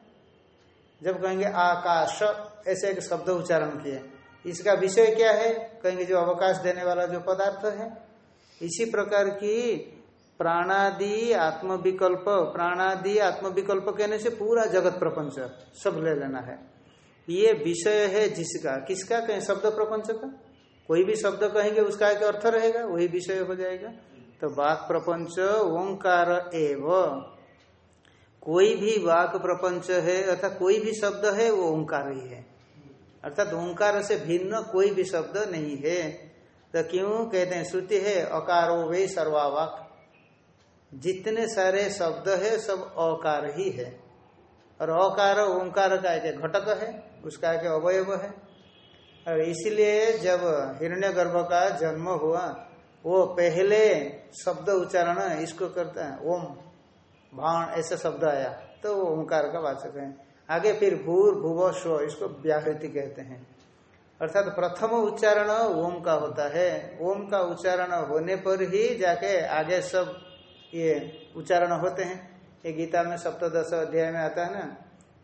जब कहेंगे आकाश, ऐसे एक शब्द उच्चारण किए। इसका विषय क्या है? कहेंगे जो अवकाश देने वाला जो पदार्थ है। इसी प्रकार की प्राणादि आत्मविकल्प प्राणादि आत्मविकल्प कहने से पूरा जगत प्रपंच सब ले लेना है। ये विषय है जिसका, किसका कहें? शब्द प्रपंच का? कोई भी शब्द कहेंगे, उसका एक अर्थ रहेगा, वही विषय हो जाएगा। तो वाक प्रपंच, ओंकार एव। कोई भी वाक प्रपंच है, अर्थात कोई भी शब्द है, वो ओंकार ही है। अर्थात ओंकार से भिन्न कोई भी शब्द नहीं है। तो क्यों? कहते हैं, श्रुति है, अकारो वे सर्वावाक। जितने सारे शब्द है, सब अकार ही है। और अकार, ओंकार का एक घटक है। उसका एक अवयव है? और इसीलिए जब हिरण्य गर्भ का जन्म हुआ, वो पहले शब्द उच्चारण इसको करता है, ओम, भाण, ऐसा शब्द आया तो वो ओंकार का वाचक है। आगे फिर भूर, भूव, स्व, इसको व्याहृति कहते हैं। अर्थात प्रथम उच्चारण ओम का होता है। ओम का उच्चारण होने पर ही जाके आगे सब ये उच्चारण होते हैं। ये गीता में सप्तश अध्याय में आता है ना?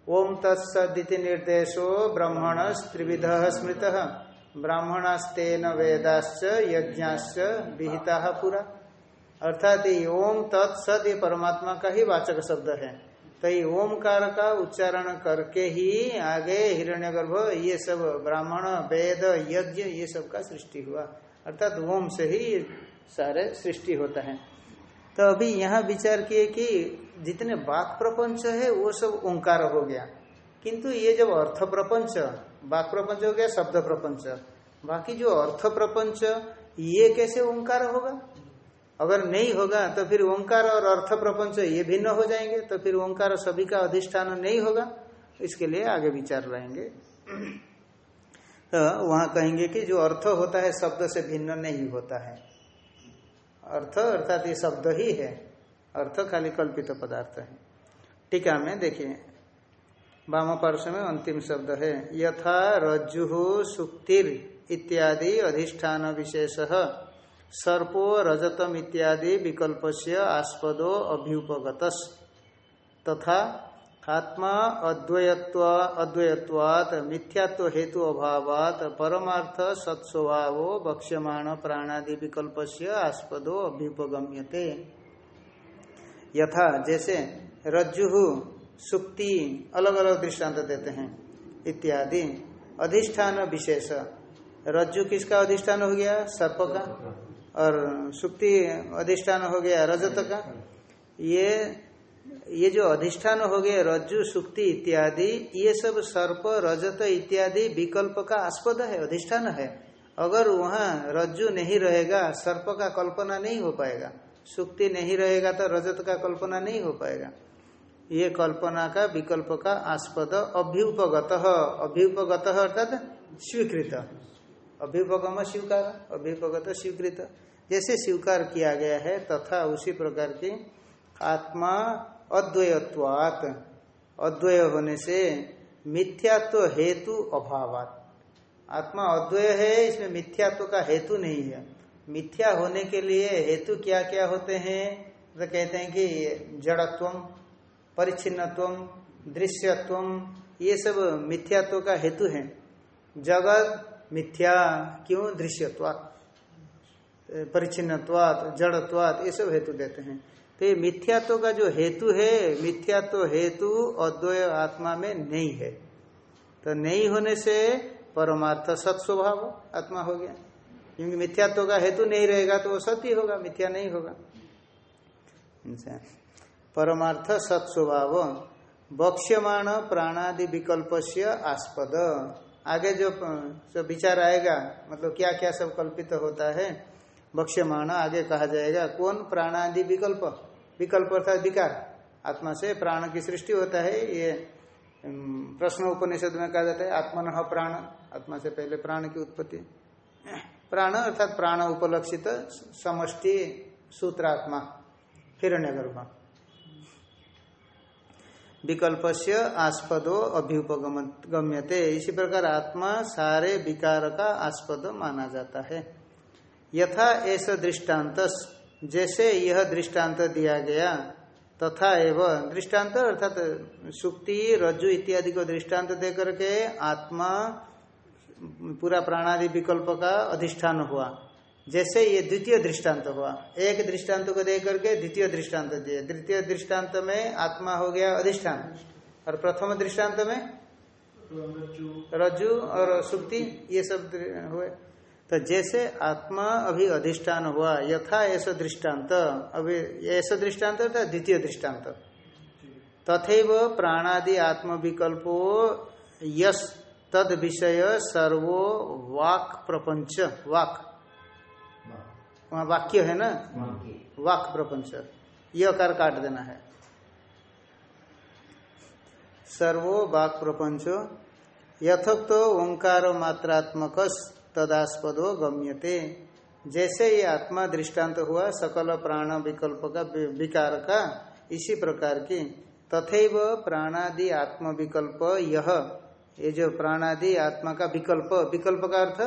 ओम तत्सदिति निर्देशो ब्रह्मण त्रिविध स्मृत। ब्राह्मणास्तेन वेदाश्च यज्ञाश्च विहिता पूरा। अर्थात ओम तत्सद परमात्मा का ही वाचक शब्द है। तो ये ओमकार का उच्चारण करके ही आगे हिरण्यगर्भ, ये सब ब्राह्मण, वेद, यज्ञ, ये सब का सृष्टि हुआ। अर्थात ओम से ही सारे सृष्टि होता है। तो अभी यहाँ विचार किए कि जितने बाक प्रपंच है, वो सब ओंकार हो गया। किंतु ये जब अर्थ प्रपंच बाक प्रपंच हो गया, शब्द प्रपंच। बाकी जो अर्थ प्रपंच, ये कैसे ओंकार होगा? अगर नहीं होगा तो फिर ओंकार और अर्थ प्रपंच ये भिन्न हो जाएँगे तो फिर ओंकार सभी का अधिष्ठान नहीं होगा। इसके लिए आगे विचार रहेंगे तो वहाँ कहेंगे कि जो अर्थ होता है, शब्द से भिन्न नहीं होता है। अर्थ अर्थात ये शब्द ही है। अर्थ खाली कल्पित पदार्थ है। टीका में देखिए, वाम पार्श्व में अंतिम शब्द है, यथा रज्जु सुक्तिर इत्यादि अधिष्ठान विशेष, सर्पो रजतम इत्यादि विकल्प से आस्पदो अभ्युपगत तथा आत्मा अद्वयत्व, अद्वयत्वात् मिथ्यात्व हेतु अभावात परमार्थ सत्स्वभाव भक्ष्यमाण प्राणादि विकल्प से आस्पदो अभ्युपगम्यते। यथा, जैसे रज्जु, सुक्ति अलग अलग दृष्टांत देते हैं, इत्यादि। अधिष्ठान विशेष। रज्जु किसका अधिष्ठान हो गया? सर्प का। और सुक्ति अधिष्ठान हो गया रजत का। ये ये जो अधिष्ठान हो गया रज्जु, सुक्ति इत्यादि, ये सब सर्प, रजत इत्यादि विकल्प का आस्पद है, अधिष्ठान है। अगर वहाँ रज्जु नहीं रहेगा, सर्प का कल्पना नहीं हो पाएगा। सुक्ति नहीं रहेगा तो रजत का कल्पना नहीं हो पाएगा। ये कल्पना का विकल्प का आस्पद अभ्युपगत अभ्युपगत अर्थात स्वीकृत। अभ्युपगम स्वीकार, अभ्युपगत स्वीकृत। जैसे स्वीकार किया गया है, तथा उसी प्रकार की आत्मा अद्वयत्वात। अद्वय होने से मिथ्यात्व हेतु अभावात। आत्मा अद्वय है, इसमें मिथ्यात्व का हेतु नहीं है। मिथ्या होने के लिए हेतु क्या क्या होते हैं? तो कहते हैं कि जड़त्व परिच्छिन्नत्व दृश्यत्व ये सब मिथ्यात्व का हेतु है। जगत मिथ्या, क्यों? दृश्यत्वात् परिचिन्नवात जड़त्वात, ये सब हेतु देते हैं। तो ये मिथ्यात्व का जो हेतु है, मिथ्यात्व हेतु अद्वय आत्मा में नहीं है। तो नहीं होने से परमार्थ सत्स्वभाव आत्मा हो गया। क्योंकि मिथ्यात्व का हेतु नहीं रहेगा तो वो सत्य होगा मिथ्या नहीं होगा। परमार्थ सत स्वभाव बक्ष्यमाण प्राणादि विकल्प से आस्पद। आगे जो, जो विचार आएगा मतलब क्या क्या सब कल्पित होता है बक्ष्यमाण आगे कहा जाएगा कौन प्राणादि विकल्प? विकल्प अर्थात विकार। आत्मा से प्राण की सृष्टि होता है ये प्रश्न उपनिषद में कहा जाता है आत्मन प्राण। आत्मा से पहले प्राण की उत्पत्ति। प्राण अर्थात प्राण उपलक्षित समष्टि सूत्रात्मा हिरण्य गर्भ विकल्प से आस्पदो अभ्युपगम्यते इसी प्रकार आत्मा सारे विकार का आस्पद माना जाता है। यथा ऐसा दृष्टांत जैसे यह दृष्टांत दिया गया, तथा एवं दृष्टांत अर्थात सुक्ति, रज्जु इत्यादि को दृष्टांत दे करके आत्मा पूरा प्राणादि विकल्प का अधिष्ठान हुआ। जैसे ये द्वितीय दृष्टांत हुआ। एक दृष्टांत को दे करके द्वितीय दृष्टांत दिए। द्वितीय दृष्टांत में आत्मा हो गया अधिष्ठान। और प्रथम दृष्टांत में रज्जु और सुक्ति ये सब हुए। तो जैसे आत्मा अभी अधिष्ठान हुआ, यथा ऐसा दृष्टांत अभी ऐसा दृष्टांत था, द्वितीय दृष्टांत तथैव प्राणादि आत्म विकल्पो तद विषय सर्वो वाक प्रपंच वाक। वहाँ वाक्य है ना? वाक प्रपंच। यह कार काट देना है। सर्वो वाक प्रपंच यथोक्त तो ओंकार मात्रात्मक तदास्पदो गम्यते। जैसे ये आत्मा दृष्टांत हुआ सकल प्राण विकल्प का विकार का इसी प्रकार की। तथैव प्राणादि आत्म विकल्प यह ये जो प्राणादि आत्मा का विकल्प विकल्प का अर्थ?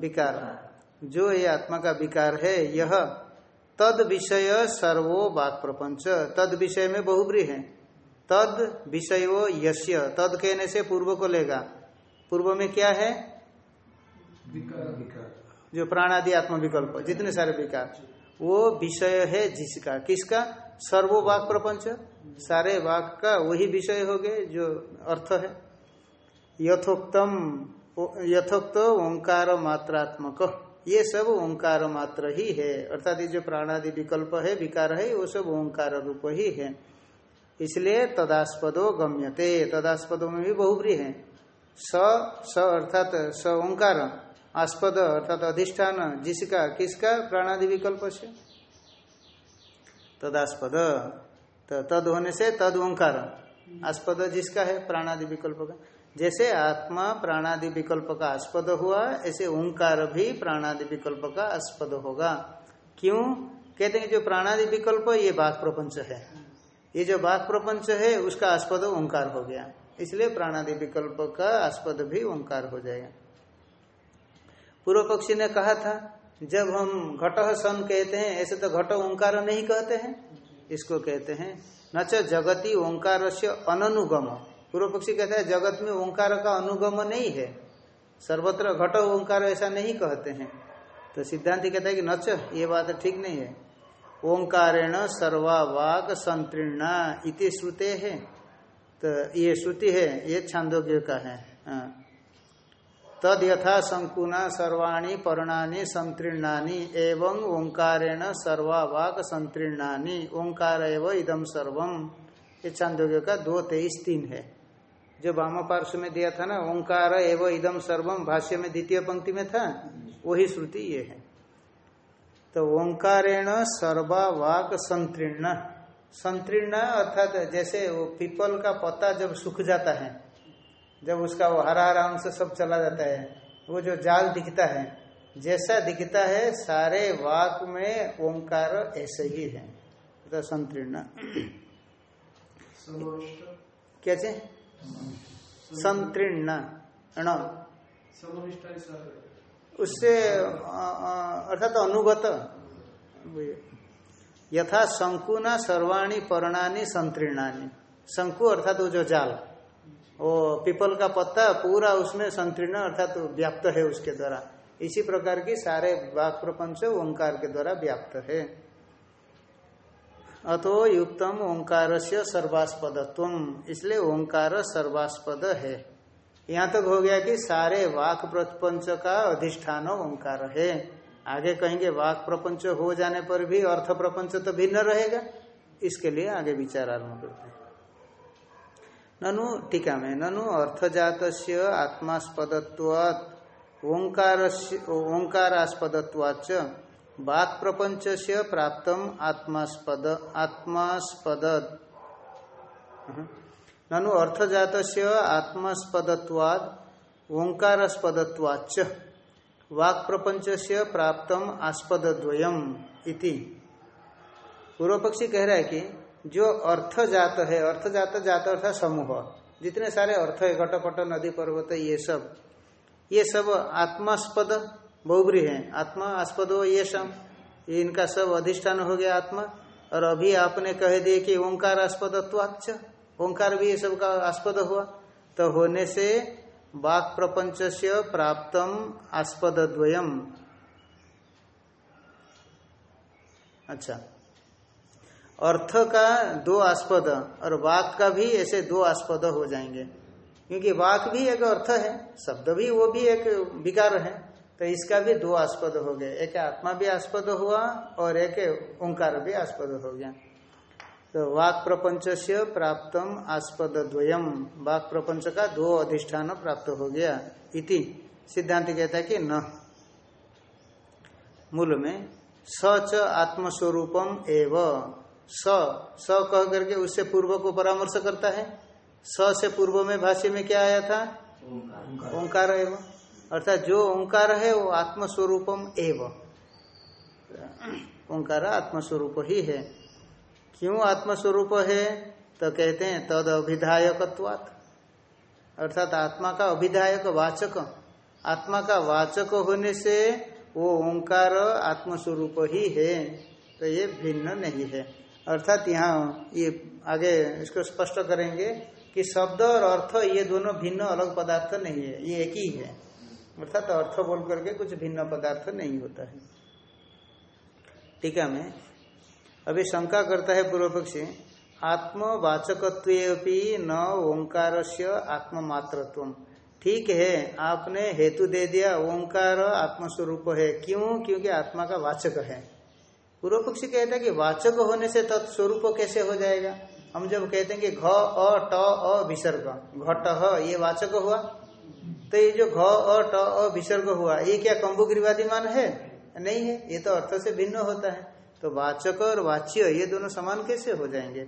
विकार। जो ये आत्मा का विकार है यह तद विषय सर्वो वाक प्रपंच। तद विषय में बहुब्री है। तद विषय यश्य तद कहने से पूर्व को लेगा। पूर्व में क्या है? जो प्राणादि आत्म विकल्प जितने सारे विकार वो विषय है जिसका। किसका? सर्वो वाक प्रपंच। सारे वाक का वही विषय हो गए जो अर्थ है। यथोक्तम यथोक्त ओंकार मात्रात्मक। ये सब ओंकार मात्र ही है। अर्थात ये जो प्राणादि विकल्प है, विकार है, वो सब ओंकार रूप ही है। इसलिए तदास्पदो गम्यते। तदास्पदों में भी बहुब्री है। स स अर्थात स ओंकार, आस्पद अर्थात अधिष्ठान, जिसका, किसका प्राणादि विकल्प से? तदास्पद। तद होने से तद ओंकार। आस्पद जिसका है, प्राणादि विकल्प का। जैसे आत्मा प्राणादि विकल्प का आस्पद हुआ, ऐसे ओंकार भी प्राणादि विकल्प का आस्पद होगा। क्यों? कहते हैं जो प्राणादि विकल्प, ये बाघ प्रपंच है। ये जो बाघ प्रपंच है, उसका आस्पद ओंकार हो गया। इसलिए प्राणादि विकल्प का आस्पद भी ओंकार हो जाएगा। पूर्व पक्षी ने कहा था, जब हम घट सन कहते हैं, ऐसे तो घट ओंकार नहीं कहते हैं। इसको कहते हैं, न जगती ओंकार से अनुगम पूर्व पक्षी कहते हैं, जगत में ओंकार का अनुगम नहीं है। सर्वत्र घट ओंकार ऐसा नहीं कहते हैं। तो सिद्धांत कहता है कि, नच, ये बात ठीक नहीं है। ओंकारेण सर्वा वाक संतीर्णा इति श्रुते है। तो ये श्रुति है, ये छांदोग्य का है। हाँ। तद यथा संकुना सर्वाणी पर्णानी संतीर्णानी एवं ओंकारेण सर्वा वाक संतीर्णानी। ओंकार एवं इदम सर्वम ये छांदोग्य का दो तेईस तीन है। जो वाम पार्श्व में दिया था ना ओंकार एवं इदम सर्वम भाष्य में द्वितीय पंक्ति में था वही श्रुति ये है। तो ओंकारेण सर्वा वाक संतीर्ण संतीर्ण अर्थात जैसे वो पीपल का पत्ता जब सूख जाता है जब उसका वो हरा हरा अंश सब चला जाता है वो जो जाल दिखता है जैसा दिखता है सारे वाक में ओंकार ऐसे ही है। तो संतीर्ण क्या चे संतीर्ण उससे अर्थात अनुगत। यथा शंकु न सर्वाणी पर्णानी संतीर्णानी शंकु अर्थात वो जो जाल। वो पीपल का पत्ता पूरा उसमें संतीर्ण अर्थात व्याप्त है उसके द्वारा। इसी प्रकार की सारे वाक प्रपंच ओंकार के द्वारा व्याप्त है। अतो युक्तम ओंकार से सर्वास्पदत्व इसलिए ओंकार सर्वास्पद है। यहाँ तक तो हो गया कि सारे वाक प्रपंच का अधिष्ठान ओंकार है। आगे कहेंगे, वाक प्रपंच हो जाने पर भी अर्थ प्रपंच तो भिन्न रहेगा। इसके लिए आगे विचार आरंभ करते हैं। ननु टीका में ननु अर्थ अर्थजात आत्मास्पदत्वात् ओंकारास्पदत्वाच वाक प्रपंच से प्राप्त आत्मास्पद आत्मास्पद ननु अर्थजात आत्मास्पदत्वाद ओंकारास्पदत्वाच वाक प्रपंच से प्राप्त आस्पद इति। पूर्व पक्षी कह रहा है कि जो अर्थ जात है अर्थ जात जात अर्थात समूह। जितने सारे अर्थ है, घटपट, नदी, पर्वत, ये सब। ये सब आत्मास्पद बहुबरी है। आत्मा आस्पद ये सब इनका सब अधिष्ठान हो गया आत्मा। और अभी आपने कह दिए कि ओंकार आस्पद ओंकार भी ये सब का आस्पद हुआ। तो होने से वाक प्रपंच से प्राप्त आस्पद द्वयम अच्छा। अर्थ का दो आस्पद और वाक का भी ऐसे दो आस्पद हो जाएँगे। क्योंकि वाक भी एक अर्थ है, शब्द भी, वो भी एक विकार है। तो इसका भी दो आस्पद हो गए। एक आत्मा भी आस्पद हुआ और एक ओंकार भी आस्पद हो गया। तो वाक प्रपंच से प्राप्त आस्पद द्वयम वाक प्रपंच का दो अधिष्ठान प्राप्त हो गया इति सिद्धांत कहता है कि न। मूल में स च आत्मस्वरूपम एव। स स कह करके उससे पूर्व को परामर्श करता है। स से पूर्व में भाष्य में क्या आया था? ओंकार एव। अर्थात जो ओंकार है वो आत्मस्वरूपम एव। ओंकार आत्मस्वरूप ही है। क्यों आत्मस्वरूप है? तो कहते हैं, तद अभिधायकत्वात्। अर्थात आत्मा का अभिधायक वाचक। आत्मा का वाचक होने से वो ओंकार आत्मस्वरूप ही है। तो ये भिन्न नहीं है। अर्थात यहाँ ये आगे इसको स्पष्ट करेंगे कि शब्द और अर्थ ये दोनों भिन्न अलग पदार्थ नहीं है, ये एक ही है। अर्थात अर्थ बोल करके कुछ भिन्न पदार्थ नहीं होता है। टीका में अभी शंका करता है पूर्व पक्षी आत्मवाचकत्व न ओंकार से आत्ममात्रत्व। ठीक है, आपने हेतु दे दिया, ओंकार आत्मस्वरूप है। क्यों? क्योंकि आत्मा का वाचक है। पूर्व पक्षी कहता है कि वाचक होने से तत्स्वरूप कैसे हो जाएगा? हम जब कहते हैं कि घ, अ, ट, अ, विसर्ग, घट, ये वाचक हुआ। तो ये जो घ ट विसर्ग हुआ, ये क्या कम्बु गिरिवादिमान है? नहीं है, ये तो अर्थ से भिन्न होता है। तो वाचक और वाच्य, ये दोनों समान कैसे हो जाएँगे?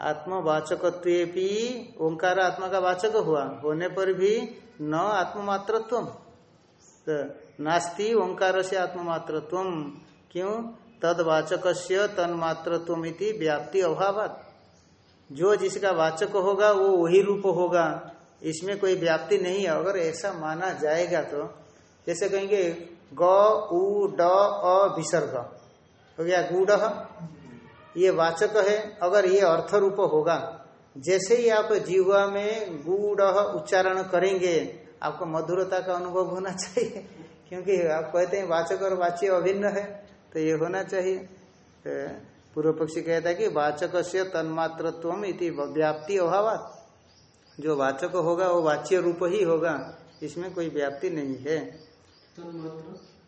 आत्मवाचकत्व ओंकार आत्मा का वाचक हुआ, होने पर भी न आत्ममात्रत्व तो नास्ती ओंकार से आत्ममात्रत्व क्यों? तदवाचक तन्मात्रत्व व्याप्ति अभाव जो जिसका वाचक होगा, वो वही रूप होगा। इसमें कोई व्याप्ति नहीं है। अगर ऐसा माना जाएगा तो जैसे कहेंगे, ग, उ, ड, अ, विसर्ग। हो गया गुड़ ये वाचक है। अगर ये अर्थ रूप होगा, जैसे ही आप जीवा में गुड़ उच्चारण करेंगे, आपको मधुरता का अनुभव होना चाहिए, क्योंकि आप कहते हैं वाचक और वाच्य अभिन्न है तो ये होना चाहिए। तो पूर्व पक्षी कहता है कि वाचक से तन्मात्रत्व इति व्याप्ति अभाव जो वाचक होगा वो वाच्य रूप ही होगा इसमें कोई व्याप्ति नहीं है।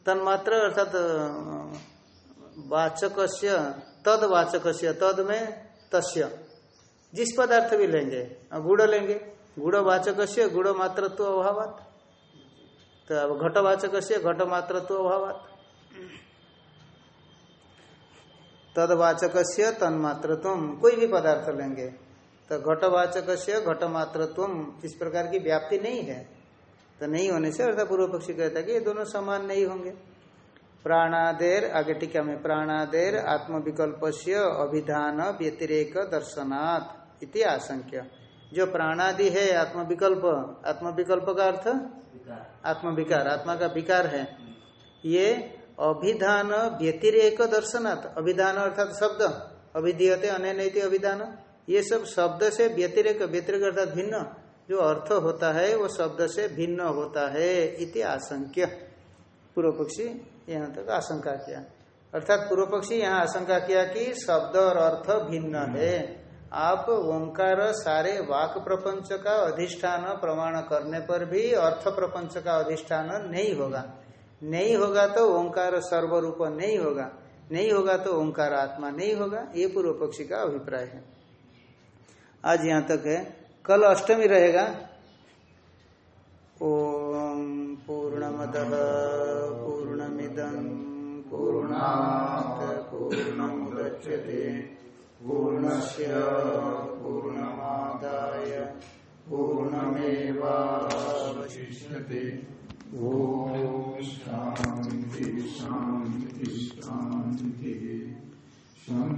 तन्मात्र? अर्थात वाचक तद वाचक तद में तस्य। जिस पदार्थ भी लेंगे गुड़ लेंगे। गुड़ वाचक से गुड़ मात्रत्व अभाव तो अब घटवाचक घट मात्रत्व अभाव तदवाचक से तन्मात्रत्व कोई भी पदार्थ लेंगे। तो घटवाचक से घटमात्रत्व इस प्रकार की व्याप्ति नहीं है। तो नहीं होने से अर्थात पूर्व पक्षी कहता है कि ये दोनों समान नहीं होंगे। प्राणादेर आगे टीका में प्राणादेर आत्म विकल्प से अभिधान व्यतिरेक दर्शनात् इति आशंक्य। जो प्राणादि है आत्मविकल्प आत्मविकल्प का अर्थ? आत्मविकार आत्मा का विकार है। ये अभिधान व्यतिरेक दर्शनात्। अभिधान अर्थात शब्द। अभिधीयते अनैति अभिधान। ये सब शब्द से व्यतिरेक व्यतिरिक अर्थात भिन्न। जो अर्थ होता है वो शब्द से भिन्न होता है इति आशंक्य। पूर्व पक्षी यहाँ तक आशंका किया। अर्थात पूर्व पक्षी यहाँ आशंका किया कि शब्द और अर्थ भिन्न है। आप ओंकार सारे वाक प्रपंच का अधिष्ठान प्रमाण करने पर भी अर्थ प्रपंच का अधिष्ठान नहीं होगा। नहीं होगा तो ओंकार सर्वरूप नहीं होगा। नहीं होगा तो ओंकार आत्मा नहीं होगा। ये पूर्व पक्षी का अभिप्राय है। आज यहाँ तक है। कल अष्टमी रहेगा। ओम पूर्णमद पूर्णमिदम पूर्णात पूर्णमुदच्यते पूर्णस्य पूर्णमादाय। पूर्णमेवावशिष्यते। ओम शांति शांति शांति